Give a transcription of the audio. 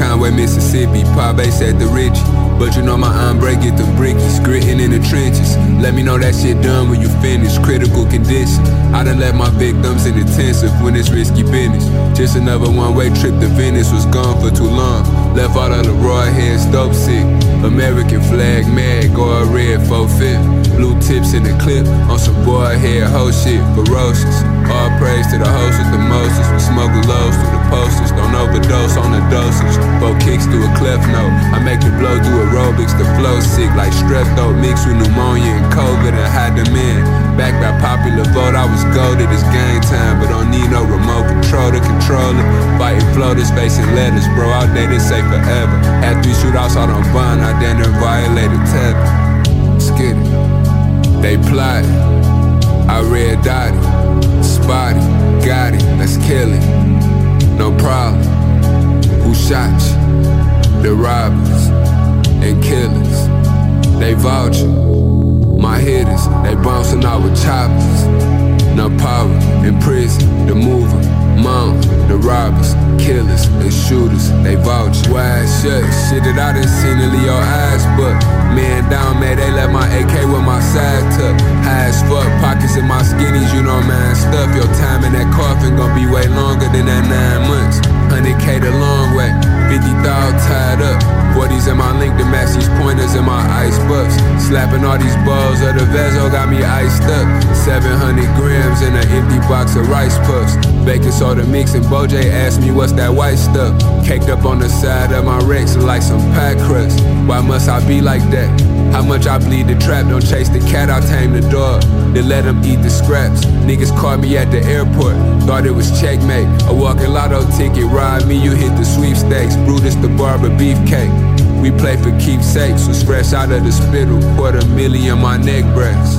Conway, Mississippi, pie base at the Richie. But you know my ombre get the brickies, gritting in the trenches. Let me know that shit done when you finish. Critical condition. I done left my victims in intensive when it's risky business. Just another one-way trip to Venice was gone for too long. Left out of the raw heads, dope sick. American flag mag or a red 4 fifth. Blue tips in the clip on some boy head hoe shit, ferocious. All praise to the host with the Moses. We smuggle lows through the posters. On the dosage. Four kicks through a cleft note. I make the blow do aerobics. The flow sick like strep throat mixed with pneumonia and COVID and hide them in. Back by popular vote, I was goaded. It's game time, but don't need no remote control to control it. Fighting floaters, facing letters, bro. Out there, they say forever. Had three shootouts out on bond. I damn near violated tether. It. They plot. I red dotted, spotted, got it. Let's kill it. No problem. Who shot you? The robbers and killers. They vouching. My hitters, they bouncing out with choppers. No power in prison. The mover, mount, the robbers, killers, and shooters. They vouch. Wide shut, shit that I done seen in your eyes, but man down, man, they left my AK with my side tuck. High as fuck, pockets in my skinnies, you know, man, stuff. Your time in that coffin gonna be way longer than that nine months. 100k the long way, 50,000 tied up. 40s in my link to match pointers in my ice bucks. Slapping all these balls of the Vezo got me iced up. 700 grams in an empty box of rice puffs. Baking soda mix and Boj asked me what's that white stuff. Caked up on the side of my Rex like some pie crust. Why must I be like that? How much I bleed the trap, don't chase the cat, I'll tame the dog. Then let him eat the scraps. Niggas caught me at the airport, thought it was checkmate. A walking lotto ticket, ride me, you hit the sweepstakes. Brutus the barber beefcake. We play for keepsakes, was fresh out of the spittle, quarter million my neck breaths.